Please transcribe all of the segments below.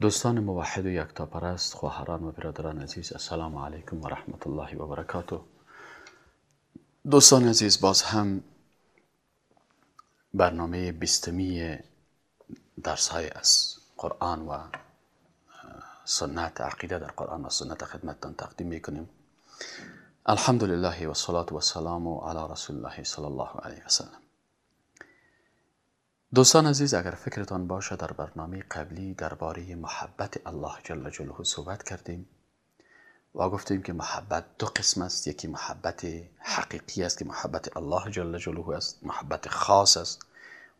دوستان موحد و یکتاپرست خواهران و برادران عزیز السلام علیکم و رحمت الله و برکاته. دوستان عزیز باز هم برنامه بیستمی درس های از قرآن و سنت عقیده در قرآن و سنت خدمتتان تقدیم می‌کنیم. الحمدلله و صلاة و سلام علی رسول الله صلی الله علیه و سلم. دوستان عزیز اگر فکرتان باشه در برنامه قبلی درباره محبت الله جل جلاله صحبت کردیم و گفتیم که محبت دو قسم است. یکی محبت حقیقی است که محبت الله جل جلاله است محبت خاص است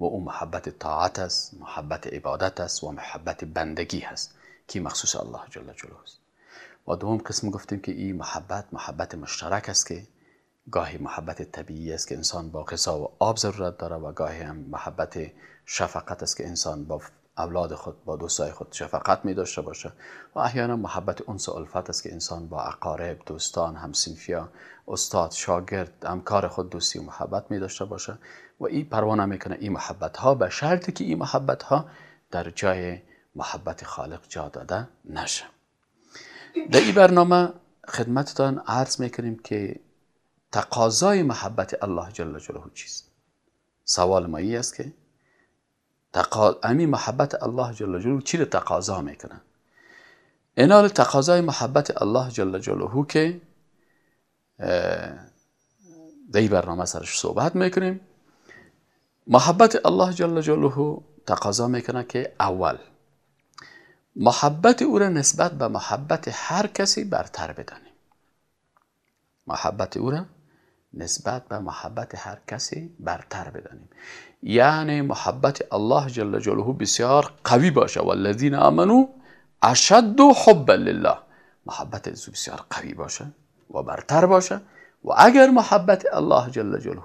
و اون محبت طاعت است محبت عبادت است و محبت بندگی است که مخصوص الله جل جلاله است. و دوم قسم گفتیم که این محبت محبت مشترک است که گاهی محبت طبیعی است که انسان با غذا و آب ضرورت داره و گاهی هم محبت شفقت است که انسان با اولاد خود با دوستای خود شفقت می داشته باشه و احیانا محبت انس و الفت است که انسان با اقارب دوستان همسنفیا استاد شاگرد همکار خود دوستی و محبت می داشته باشه و این پروانه می‌کنه این محبت ها به شرطی که این محبت ها در جای محبت خالق جا داده نشه. در این برنامه خدمتتان عرض می‌کنیم که تقاضای محبت الله جل جلاله چیست؟ سوال ما ای است که تقا... امی محبت الله جل جلاله چی رو تقاضا می‌کنه اینال تقاضای محبت الله جل جلاله که در این برنامه سرش صحبت می‌کنیم. محبت الله جل جلاله تقاضا می‌کنه که اول محبت او را نسبت به محبت هر کسی برتر بدانیم. محبت او را نسبت به محبت هر کسی برتر بدانیم. یعنی محبت الله جل جلاله بسیار قوی باشه. والذین آمنو اشد حبا لله. محبت او بسیار قوی باشه و برتر باشه. و اگر محبت الله جل جلاله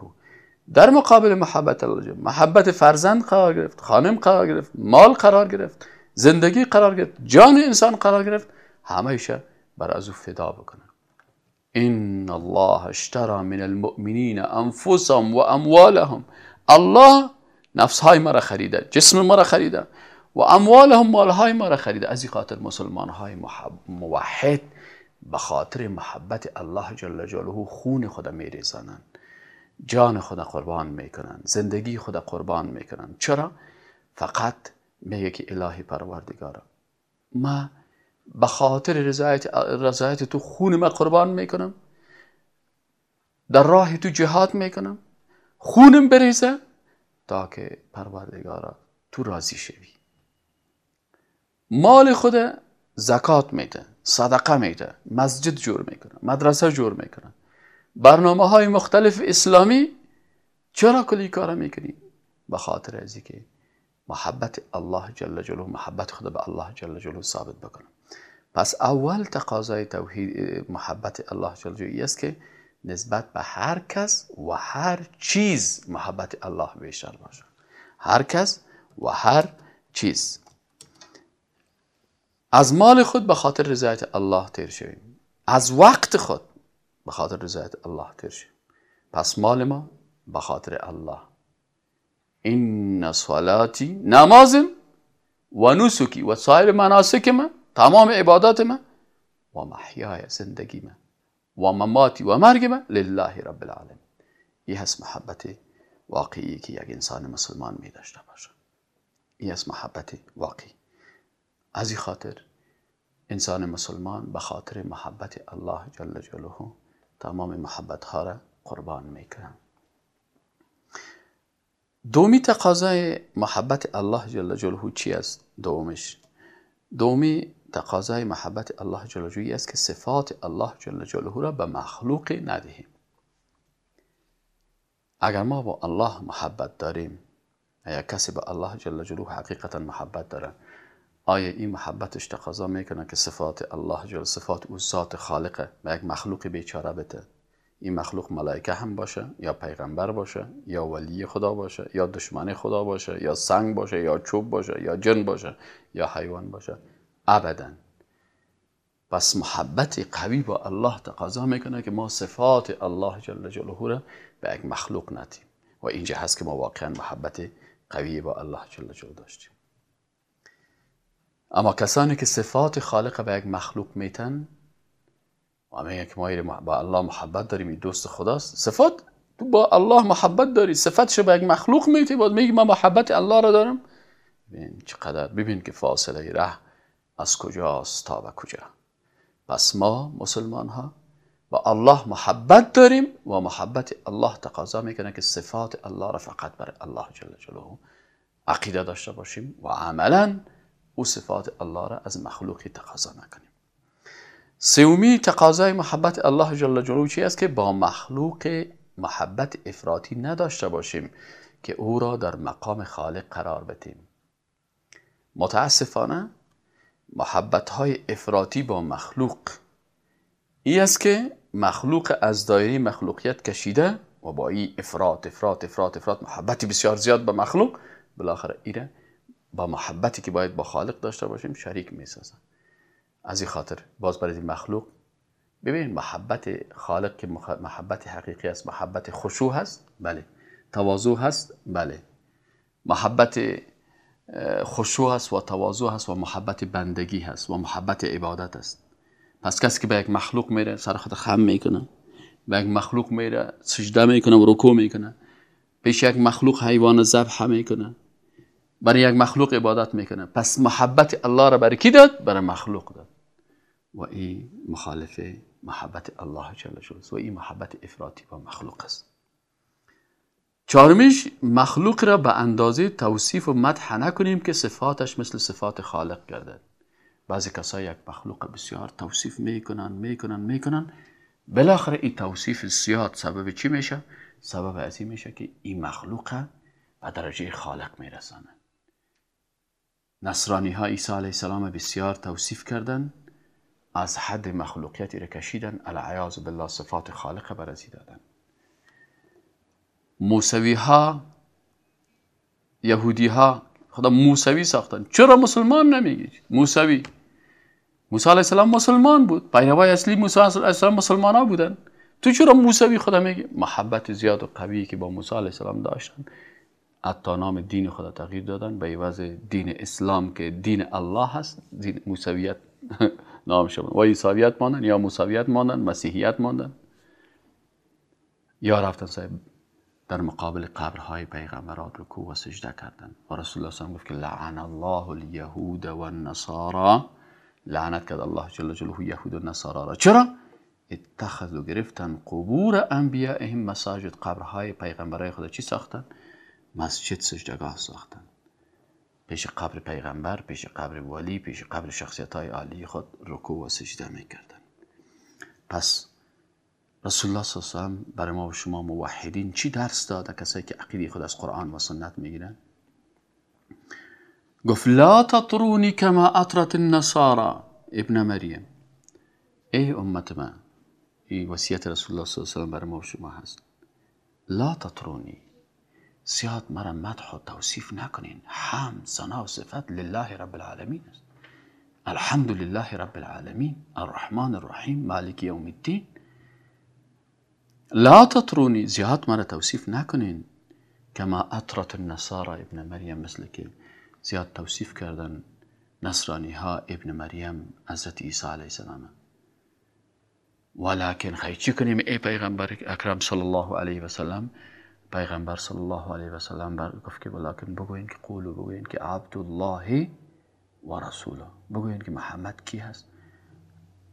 در مقابل محبت الله جل محبت فرزند قرار گرفت خانم قرار گرفت مال قرار گرفت زندگی قرار گرفت جان انسان قرار گرفت همیشه بر از او فدا بکنن. ان الله اشترى من المؤمنین انفسهم و اموالهم الله نفس های ما را خریده جسم ما را خریده و اموالهم مال های ما را خریده از خاطر مسلمان های موحد به خاطر محبت الله جل جلاله. خون خود میریزانند جان خود قربان میکنن زندگی خود قربان میکنن. چرا؟ فقط میگه که الهی پروردگارا. ما به خاطر رضایت, رضایت تو خون ما قربان می‌کنم. در راه تو جهاد می‌کنم. خونم بریزه تا که پروردگارا تو راضی شوی. مال خود زکات میده صدقه میده مسجد جور می‌کنه مدرسه جور می‌کنه. برنامه های مختلف اسلامی چرا کلی کارا می‌کنی؟ به خاطر از که محبت الله جل جلاله محبت خود به الله جل جلاله ثابت بکنم. پس اول تقاضای توحید محبت الله جل است که نسبت به هر کس و هر چیز محبت الله بیشتر باشه. هر کس و هر چیز. از مال خود به خاطر رضایت الله تیر شویم. از وقت خود به خاطر رضایت الله تیر شویم. پس مال ما به خاطر الله. این صلاتی نمازم و نسکی. و سایر مناسک من تمام عبادات من و محیای زندگی من و مماتی و مرگ من لله رب العالمین. این هست محبت واقعی که یک انسان مسلمان می داشته باشه این هست محبت واقعی. از این خاطر انسان مسلمان به خاطر محبت الله جل جلاله تمام محبت ها را قربان می‌کنه دومی تقاضای محبت الله جل جلاله چی است؟ دومش. دومی تقاضای محبت الله جل جلاله است که صفات الله جل جلاله را به مخلوق ندهیم. اگر ما با الله محبت داریم یا کسی به الله جل جلاله حقیقتا محبت داره آیا این محبتش تقاضا می‌کنه که صفات الله جل صفات او ذات خالقه به یک مخلوق بیچاره بده؟ این مخلوق ملائکه هم باشه یا پیغمبر باشه یا ولی خدا باشه یا دشمن خدا باشه یا سنگ باشه یا چوب باشه یا جن باشه یا حیوان باشه. ابدا. پس محبت قوی با الله تقاضا می‌کنه که ما صفات الله جل جلاله را به یک مخلوق ندیم و اینجا هست که ما واقعا محبت قوی با الله جل جلاله داشتیم. اما کسانی که صفات خالق به یک مخلوق میتن و میگن که ما با الله محبت داریم دوست خداست صفات تو با الله محبت داری صفتش به یک مخلوق میتی باید میگی من محبت الله را دارم. ببین چقدر ببین که فاصله ره از کجاست تا به کجا. پس ما مسلمان ها با الله محبت داریم و محبت الله تقاضا می‌کنه که صفات الله را فقط برای الله جل جلاله عقیده داشته باشیم و عملا او صفات الله را از مخلوقی تقاضا نکنیم. سومی تقاضای محبت الله جل جلاله چی است که با مخلوق محبت افراطی نداشته باشیم که او را در مقام خالق قرار بدیم. متاسفانه محبت های افراطی با مخلوق. ای است که مخلوق از دایره مخلوقیت کشیده و با این افراط افراط افراط افراط محبتی بسیار زیاد به مخلوق بالاخره ایره با محبتی که باید با خالق داشته باشیم شریک می‌سازن از این خاطر باز برای مخلوق ببین محبت خالق که محبت حقیقی است محبت خشوع هست بله. تواضع هست بله. محبت خشوع هست و تواضع هست و محبت بندگی هست و محبت عبادت است. پس کسی که به یک مخلوق میره سر خود خم می‌کنه. به یک مخلوق میره سجده می‌کنه و رکوع می‌کنه. پیش یک مخلوق حیوان ذبح می‌کنه. برای یک مخلوق عبادت می‌کنه. پس محبت الله را برای کی داد؟ برای مخلوق داد. و این مخالف محبت الله جل و این محبت افراطی با مخلوق است. چهارمیش مخلوق را به اندازه توصیف و مدح نکنیم که صفاتش مثل صفات خالق گردد. بعضی کسا یک مخلوق بسیار توصیف می‌کنن می‌کنن می‌کنن. بالاخره این توصیف زیاد سبب چی میشه؟ سبب از میشه که این مخلوق به درجه خالق میرسانه. نصرانی ها عیسی علیه السلام بسیار توصیف کردن از حد مخلوقیتی را کشیدن العیاذ بالله صفات خالق برزی دادن. موسوی ها یهودی ها خدا موسوی ساختن. چرا مسلمان نمیگی؟ موسوی. موسی علیه السلام مسلمان بود. پیروای اصلی موسی علیه السلام مسلمان ها بودن. تو چرا موسوی خدا میگی؟ محبت زیاد و قوی که با موسی علیه السلام داشتن. حتی نام دین خدا تغییر دادن. به عوض دین اسلام که دین الله هست دین موسویت نام شد و عیسویت ماندن یا موسویت ماندن مسیحیت ماندن. یا رفتن صاحب در مقابل قبرهای پیغمبرات رکوع و سجده کردن. و رسول الله صلی گفت که لعن الله الیهود و النصارا لعنت کرد الله جل جلاله یهود و نصارا را. چرا؟ اتخذوا گرفتن قبور انبیائهم مساجد. قبرهای پیغمبرای خدا چی ساختن؟ مسجد سجدگاه ساختن. پیش قبر پیغمبر پیش قبر ولی پیش قبر شخصیت های عالی خود رکوع و سجده می‌کردن. پس رسول الله صلی الله علیه و برای ما و شما موحدین چی درس داده کسایی که عقیده خود از قرآن و سنت می‌گیرن گفت لا تطرونی کما اطرت النصارى ابن مریم ای امت من این وصیت رسول الله صلی الله علیه و برای ما و شما هست لا تطرونی زیاد مرا مدح و توصیف نکنین حمد ثنا و صفت لله رب العالمین است الحمد لله رب العالمین الرحمن الرحیم مالک یوم الدین لا تطرونی زیاد مرا توصیف نکنین کما اطرت النصارى ابن مریم مثل که زیاد توصیف کردن نصرانی ها ابن مریم حضرت عیسی علیه السلام. ولكن چی کنیم؟ ای پیغمبر اکرم صلی الله علیه و سلم. پیغمبر صلی الله علیه و سلم بر گفت که ولکن بگوین که قولو بگوین که عبدالله و رسوله بگوین که محمد کی هست؟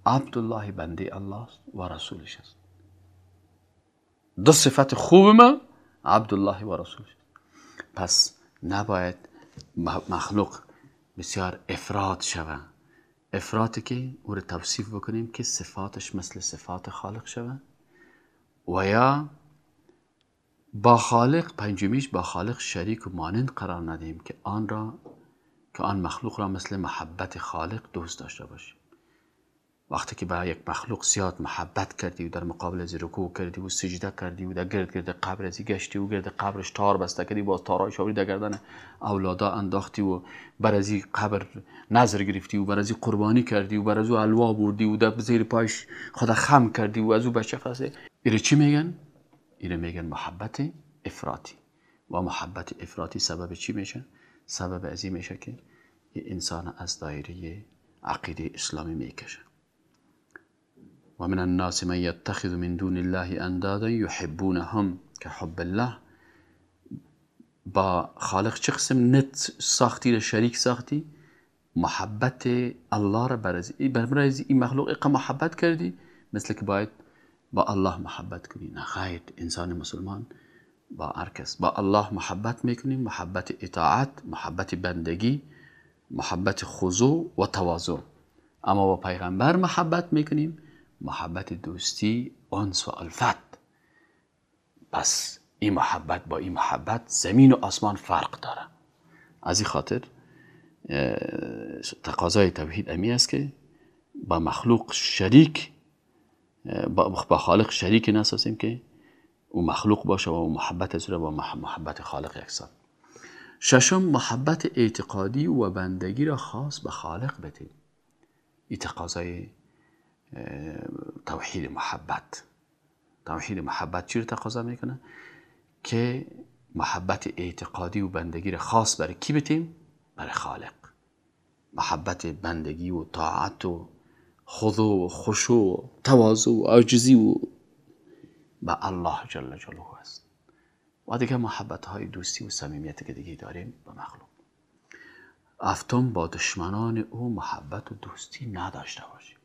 عبدالله بنده الله است و رسولش است. دو صفت خوب ما عبدالله و رسولش پس نباید مخلوق بسیار افراد شوه. افراطی که او رو توصیف بکنیم که صفاتش مثل صفات خالق شوه. و یا با خالق پنجمیش با خالق شریک و مانند قرار ندهیم که آن را که آن مخلوق را مثل محبت خالق دوست داشته باشیم. وقتی که به یک مخلوق زیاد محبت کردی و در مقابل از رکوع کردی و سجده کردی و در گرد گرد قبر ازی گشتی و گرد قبرش تار بسته کردی باز تارای شاوری در گردن اولادا انداختی و بر ازی قبر نظر گرفتی و بر ازی قربانی کردی و بر ازو الوا بردی و در زیر پایش خدا خم کردی و ازو بچه خاصه ایره چی میگن؟ ایره میگن محبت افراطی و محبت افراطی سبب چی میشه؟ سبب ازی میشه که انسان از دایره عقیده اسلامی می‌کشه و من الناس من يتخذ من دون الله أندادا يحبونهم كحب الله. با خالق چه قسم نت ساختی را شریک ساختی؟ محبت الله را برز برز این مخلوق اقا محبت کردی؟ مثل که باید با الله محبت کنی. نه خیر انسان مسلمان با ارکس با الله محبت میکنیم محبت اطاعت محبت بندگی محبت خضوع و تواضع. اما با پیغمبر محبت میکنیم. محبت دوستی انس و الفت پس این محبت با این محبت زمین و آسمان فرق داره. از این خاطر تقاضای توحید امی است که با مخلوق شریک با خالق شریک نسازیم که او مخلوق باشه و محبت از با محبت خالق یکسان. ششم محبت اعتقادی و بندگی را خاص به خالق بدیم این تقاضای توحید محبت. توحید محبت چی رو تقاضا می‌کنه؟ که محبت اعتقادی و بندگی رو خاص برای کی بتیم؟ برای خالق. محبت بندگی و طاعت و خضوع و خشوع و تواضع و عاجزی و به الله جل جلاله است. و دیگه محبت های دوستی و صمیمیت که دیگه داریم به مخلوق. افتم با دشمنان او محبت و دوستی نداشته باشیم.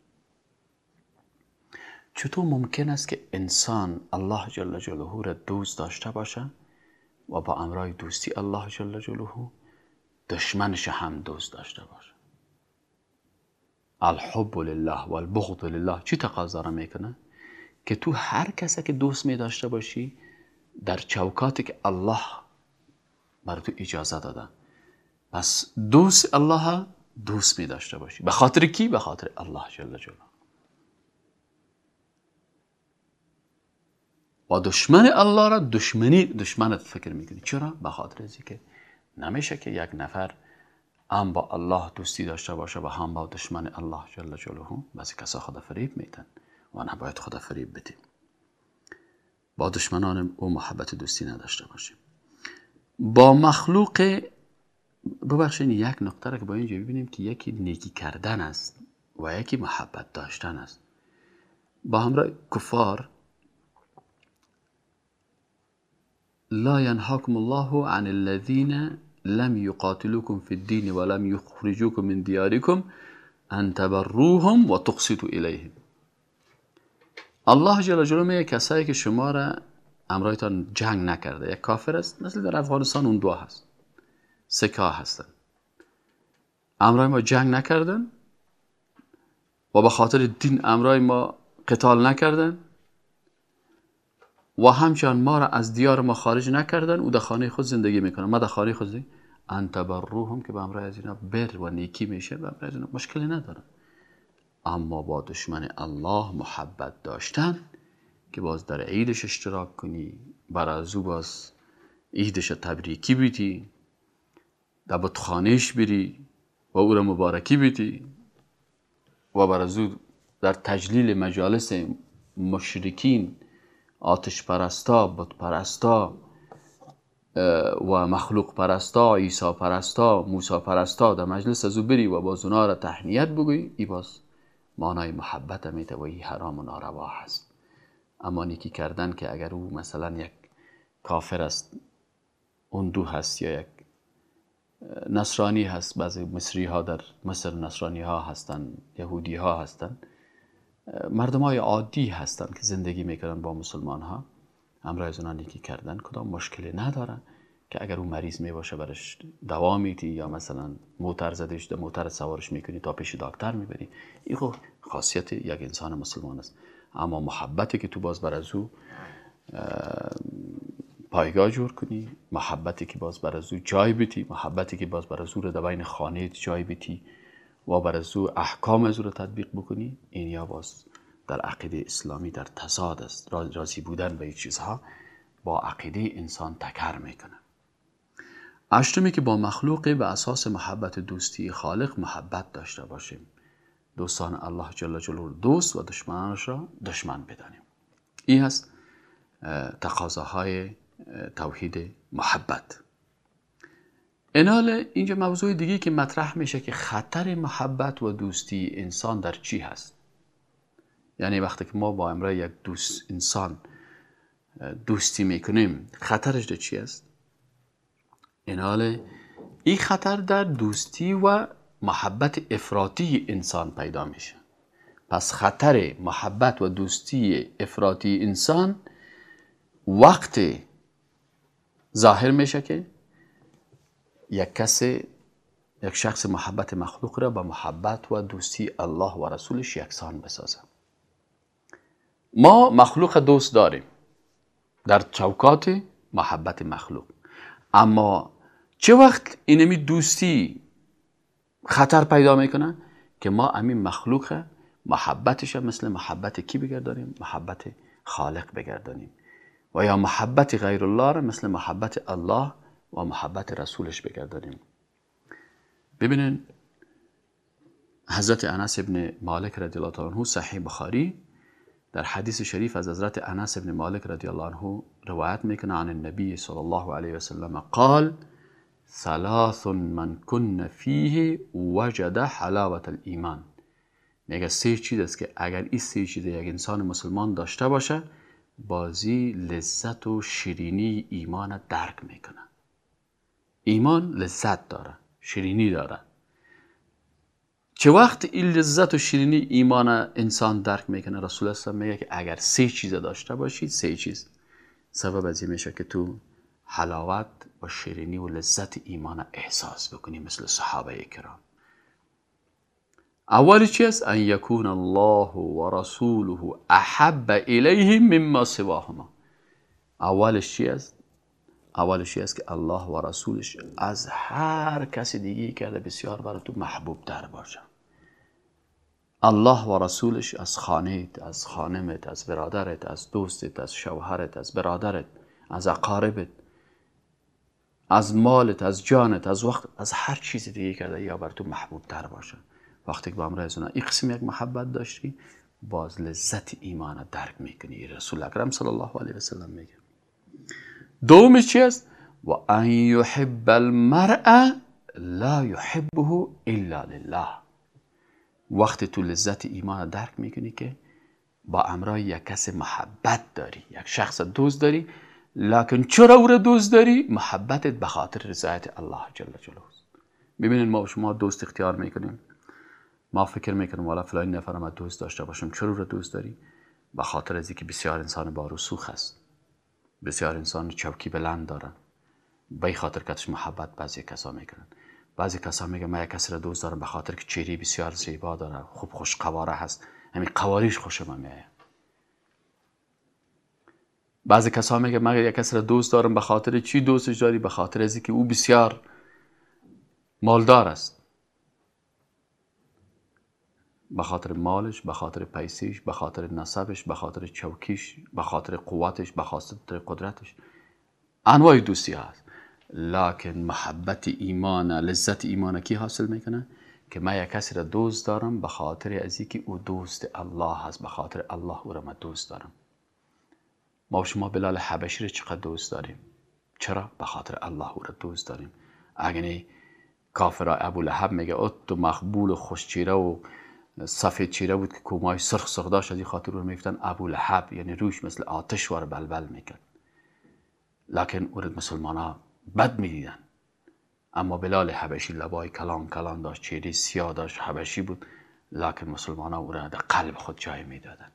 چطور ممکن است که انسان الله جل جلاله را دوست داشته باشه و با امرای دوستی الله جل جلاله دشمنش هم دوست داشته باشه الحب لله و البغض لله. چی تقاضا را می‌کنه؟ که تو هر کسی که دوست می داشته باشی در چوکاتی که الله بر تو اجازه داده. پس دوست الله دوست می داشته باشی. به خاطر کی؟ به خاطر الله جل جلاله. با دشمن الله را دشمنی دشمنت فکر می‌کنی. چرا؟ به خاطر که نمیشه که یک نفر هم با الله دوستی داشته باشه و هم با دشمن الله جل جلاله بعضی کسا خدا فریب میتن و نباید خدا فریب بدیم. با دشمنان او محبت دوستی نداشته باشیم. با مخلوق ببخشید یک نقطه را که با اینجا ببینیم که یکی نیکی کردن است و یکی محبت داشتن است. با همراه کفار لا ينهاكم الله عن الذين لم يقاتلوكم في الدين ولم يخرجوكم من دياركم ان تبروهم و تقسطوا الیهم الله جل جلاله میگه کسایی که شما را امرایتان جنگ نکرده یک کافر است مثل در افغانستان اون دو هست سکا هستن. امرای ما جنگ نکردن و به خاطر دین امرای ما قتال نکردن. و همچنان ما را از دیار ما خارج نکردن او در خانه خود زندگی می‌کنن ما در خانه خود زندگی انت هم که به امرای از اینا بر و نیکی میشه به امرای از اینا مشکلی ندارن اما با دشمن الله محبت داشتن که باز در عیدش اشتراک کنی بر از او باز عیدش تبریکی بیتی در بطخانهش بری و او را مبارکی بیتی و بر از او در تجلیل مجالس مشرکین آتش پرستا بت پرستا و مخلوق پرستا عیسی پرستا موسی پرستا در مجلس از او بری و باز اونا را تحنیت بگوی ای باز مانای محبت میته و ای حرام و ناروا هست. اما نیکی کردن که اگر او مثلا یک کافر است اون دو هست یا یک نصرانی هست بعضی مصری ها در مصر نصرانی ها هستن یهودی ها هستن. مردم های عادی هستن که زندگی می‌کنن با مسلمان ها همراه از کردن. کدام مشکلی ندارن که اگر اون مریض می باشه برش دوا میتی یا مثلا موتر زدش ده موتر سوارش می‌کنی تا پیش دکتر می‌بری. این خب خاصیت یک انسان مسلمان است. اما محبتی که تو باز بر از او پایگاه جور کنی محبتی که باز بر از او جای بیتی محبتی که باز بر از او رو بین خانه جای بیتی. و بر از او احکام از او رو تطبیق بکنی این یا باز در عقیده اسلامی در تصاد است. راضی بودن به این چیزها با عقیده انسان تکر می‌کنه. اشتمی که با مخلوق به اساس محبت دوستی خالق محبت داشته باشیم. دوستان الله جل جلاله دوست و دشمنانش را دشمن بدانیم. این هست تقاضاهای توحید محبت. انال اینجا موضوع دیگه که مطرح میشه که خطر محبت و دوستی انسان در چی هست؟ یعنی وقتی که ما با امرای یک دوست انسان دوستی می‌کنیم خطرش در چی است انال این خطر در دوستی و محبت افراطی انسان پیدا میشه. پس خطر محبت و دوستی افراطی انسان وقت ظاهر میشه که یک کس یک شخص محبت مخلوق را با محبت و دوستی الله و رسولش یکسان بسازه. ما مخلوق دوست داریم. در چوکات محبت مخلوق. اما چه وقت اینمی دوستی خطر پیدا می‌کنه؟ که ما امین مخلوق محبتش مثل محبت کی بگردانیم؟ محبت خالق بگردانیم. و یا محبت غیر الله را مثل محبت الله و محبت رسولش بگردانیم. ببینین حضرت انس ابن مالک رضی الله عنه صحیح بخاری در حدیث شریف از حضرت انس ابن مالک رضی الله عنه روایت می‌کنه عن النبی صلی الله علیه وسلم قال ثلاث من کن فیه وجد حلاوت الایمان. میگه سه چیز است که اگر این سه چیز یک انسان مسلمان داشته باشه بازی لذت و شیرینی ایمان درک می‌کنه. ایمان لذت داره شیرینی داره چه وقت این لذت و شیرینی ایمان انسان درک می‌کنه؟ رسول الله میگه که اگر سه چیز داشته باشید سه چیز. سبب از میشه که تو حلاوت و شیرینی و لذت ایمان احساس بکنی مثل صحابه کرام. اول چی است؟ ان یکون الله و رسوله احب الیه مما سواهما. اولش چی است؟ اولش است که الله و رسولش از هر کسی دیگه کرده بسیار برای تو محبوب تر باشه. الله و رسولش از خانهت از خانمت از برادرت از دوستت از شوهرت از برادرت از اقاربت از مالت از جانت از وقت از هر چیز دیگه کرده یا بر تو محبوب تر باشه. وقتی که با امرای این قسم یک محبت داشتی باز لذت ایمان درک می‌کنی. رسول اکرم صلی الله علیه وسلم میگه. دومش چی است و ان یحب المرء لا یحبه الا لله. وقتی تو لذت ایمان درک می‌کنی که با امرای یک کس محبت داری یک شخص دوست داری لکن چرا او را دوست داری؟ محبتت به خاطر رضایت الله جل جلاله ببینید ما شما دوست اختیار می‌کنیم. ما فکر می‌کنیم والا فلان نفر ما دوست داشته باشم چرا او را دوست داری؟ به خاطر از که بسیار انسان با رسوخ است. بسیار انسان چوکی بلند دارن. به خاطر کتش محبت بعضی کسا می‌کنن. بعضی کسا میگن من یک کسی را دوست دارم به خاطر که چهره بسیار زیبا داره خوب خوش قواره هست. همین قواریش خوشم میاد بعضی کسا میگه من یک کسی را دوست دارم به خاطر چی دوستش داری؟ به خاطر از که او بسیار مالدار است. به خاطر مالش به خاطر پیسیش به خاطر نسبش به خاطر چوکیش به خاطر قوتش به خاطر قدرتش. انواع دوستی هست. لکن محبت ایمان لذت ایمان کی حاصل می‌کنه؟ که من یک کسی را دوست دارم به خاطر از که او دوست الله هست به خاطر الله او را من دوست دارم. ما شما بلال حبشی را چقدر دوست داریم؟ چرا؟ به خاطر الله او را دوست داریم. اگه کافر ابو لحب میگه او تو مقبول و خوشچیره و سفید چیره بود که کومای سرخ سرخ داشت از این خاطر رو میفتن ابو لحب یعنی روش مثل آتش وار بلبل می‌کرد. لکن او مسلمان ها بد می‌دیدن. اما بلال حبشی لبای کلان کلان داشت چیری سیاه داشت حبشی بود. لکن مسلمان ها او را در قلب خود جای می‌دادن.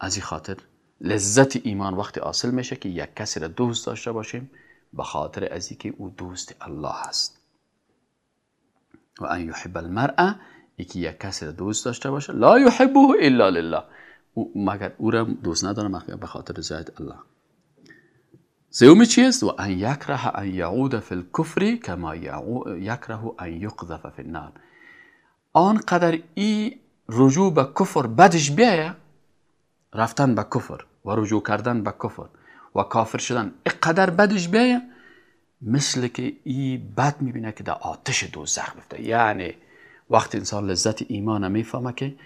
از این خاطر لذت ایمان وقتی حاصل میشه که یک کسی را دوست داشته باشیم به خاطر از که او دوست الله است. و ان یحب المرء یکی یک کسی را دوست داشته باشه. لا یحبه الا لله. او مگر او را دوست ندارم به خاطر زاید الله. سومی چیست؟ و ان یکره ان یعود فی الکفر کما یکره ان یقذف فی النار. آنقدر ای رجوع به کفر بدش بیایه رفتن به کفر و رجوع کردن به کفر و کافر شدن اقدر بدش بیایه مثل که ای بد می‌بینه که در آتش دوزخ بفته. یعنی وقتی انسان لذت ایمان می‌فهمه که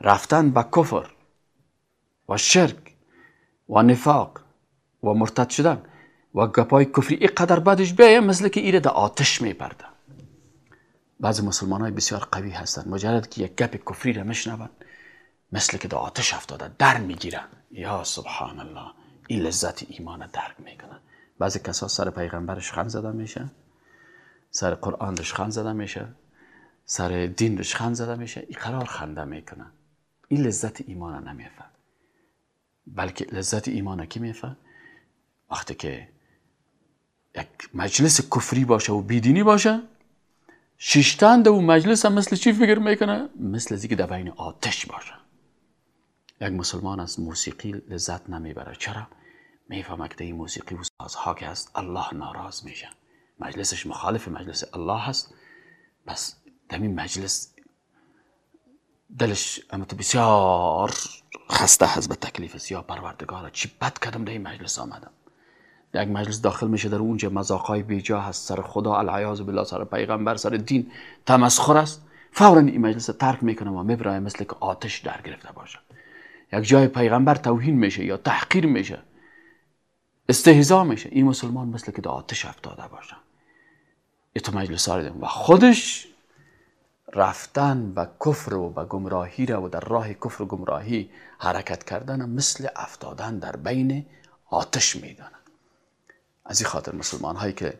رفتن به کفر و شرک و نفاق و مرتد شدن و گپای کفری اینقدر بدش بیایه مثل که ایره در آتش میبرده بعض مسلمان های بسیار قوی هستند مجرد که یک گپ کفری را مثل که در آتش افتاده در می‌گیرن. یا سبحان الله این لذت ایمان درک می‌کنن. بعضی کسا سر پیغمبرش خند زده میشه سر قرآن خند زده میشه. سر دین رش خند زده میشه این قرار خنده می‌کنن این لذت ایمان نمیفه بلکه لذت ایمان کی میفه وقتی که یک مجلس کفری باشه و بیدینی باشه شیشتن و مجلس هم مثل چی فکر می‌کنه؟ مثل از که در بین آتش باشه. یک مسلمان از موسیقی لذت نمی‌بره. چرا؟ می‌فهمه که این موسیقی و سازها که هست الله ناراض میشه. مجلسش مخالف مجلس الله هست. بس این مجلس دلش اما بسیار خسته هست به تکلیف یا پروردگار چی بد کردم در این مجلس آمدم. در یک مجلس داخل میشه در اونجا مذاقای بیجا هست. سر خدا العیاذ بالله سر پیغمبر سر دین تمسخر است. فورا این مجلس ترک می‌کنم و میبرای مثل که آتش در گرفته باشه. یک جای پیغمبر توهین میشه یا تحقیر میشه. استهزا میشه. این مسلمان مثل که در آتش افتاده باشه. ای تو مجلس و خودش رفتن به کفر و به گمراهی را و در راه کفر و گمراهی حرکت کردن مثل افتادن در بین آتش میدانه از این خاطر مسلمان هایی که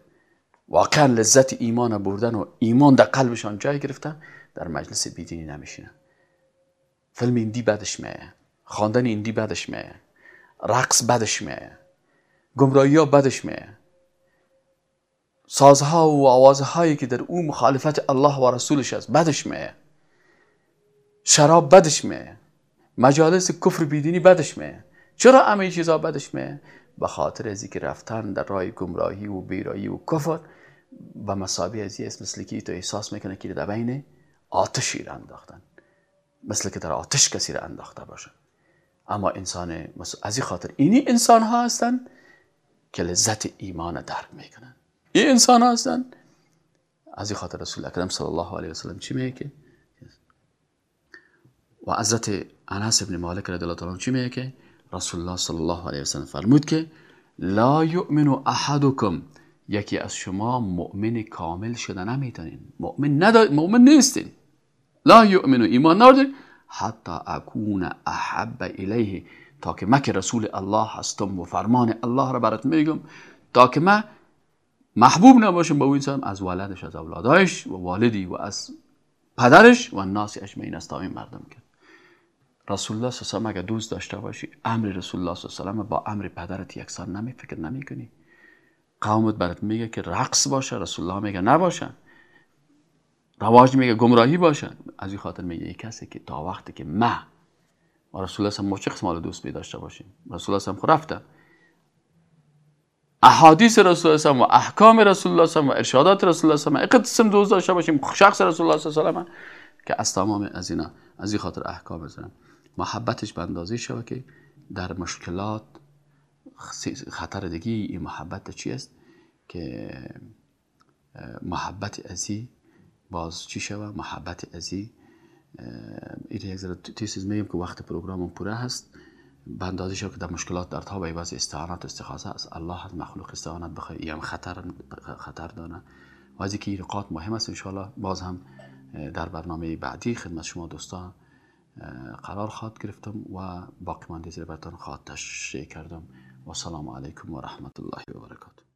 واقعا لذت ایمان بردن و ایمان در قلبشان جای گرفتن در مجلس بیدینی نمیشینن. فیلم ایندی بدش میه خواندن ایندی بدش میه رقص بدش میه گمراهی ها بدش میه سازها و آوازهایی که در او مخالفت الله و رسولش است بدش میه. شراب بدش میه. مجالس کفر بیدینی بدش میه. چرا همه چیزا بدش میه؟ به خاطر از که رفتن در راه گمراهی و بیرایی و کفر و مسابی از است مثل که تو احساس می‌کنه که در بین آتشی را انداختن. مثل که در آتش کسی را انداخته باشه. اما انسان از این خاطر اینی انسان ها هستن که لذت ایمان درک می‌کنن. این انسان هستن. از خاطر رسول اکرم صلی الله علیه وسلم چی میگه و عزت انس ابن مالک رضی الله عنه چی میگه رسول الله صلی الله علیه وسلم فرمود که لا یؤمن احدکم. یکی از شما مؤمن کامل شده نمی‌تونین. مؤمن ندار مؤمن نیستین. لا یؤمن ایمان ندارین حتی اکون احب الیه. تا که من که رسول الله هستم و فرمان الله را برات میگم. تا که من محبوب نباشم به انسان از ولدش از اولادش و والدی و از پدرش و ناس اجمعین از تمام مردم کرد. رسول الله صلی الله اگر دوست داشته باشی امر رسول الله صلی الله با امر پدرت یکسان نمی فکر نمی کنی. قومت برات میگه که رقص باشه رسول الله میگه نباشه رواج میگه گمراهی باشه از این خاطر میگه یک کسی که تا وقتی که ما و رسول الله ما چه قسم دوست می داشته باشیم؟ رسول الله خود رفته احادیث رسول الله و احکام رسول الله و ارشادات رسول الله اقد قسم دوست داشته باشیم. شخص رسول الله صلی الله علیه که از تمام از اینا از این خاطر احکام بزنم محبتش به اندازه شوه که در مشکلات خطر دیگه این محبت چی است؟ که محبت ازی باز چی شوه؟ محبت ازی این یک ذره تیسیز میگم که وقت پروگرامم پوره هست. به شو که در مشکلات در به عوض استعانت استخاصه است. الله از مخلوق استعانت بخواه. این خطر خطر دانه. و از اینکه این نقاط مهم است انشاءالله. باز هم در برنامه بعدی خدمت شما دوستان قرار خواهد گرفتم و باقی مانده زیر برتان خواهد تشریح کردم. و سلام علیکم و رحمت الله و برکاته.